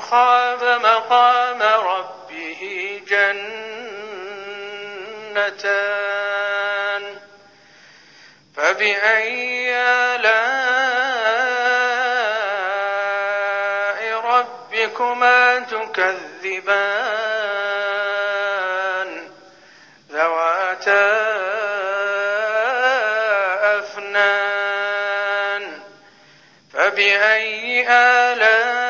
خاب مقام ربه جنتان. فبأي آلاء ربكما تكذبان؟ ذواتا أفنان. فبأي آلاء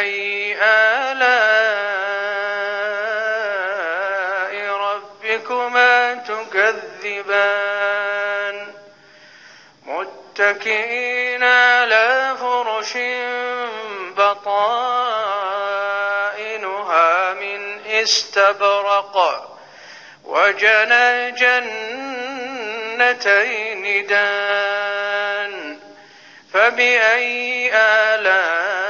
فبأي آلاء ربكما تكذبان متكئين على فرش بطائنها من استبرق وجنى جنتين دان فبأي آلام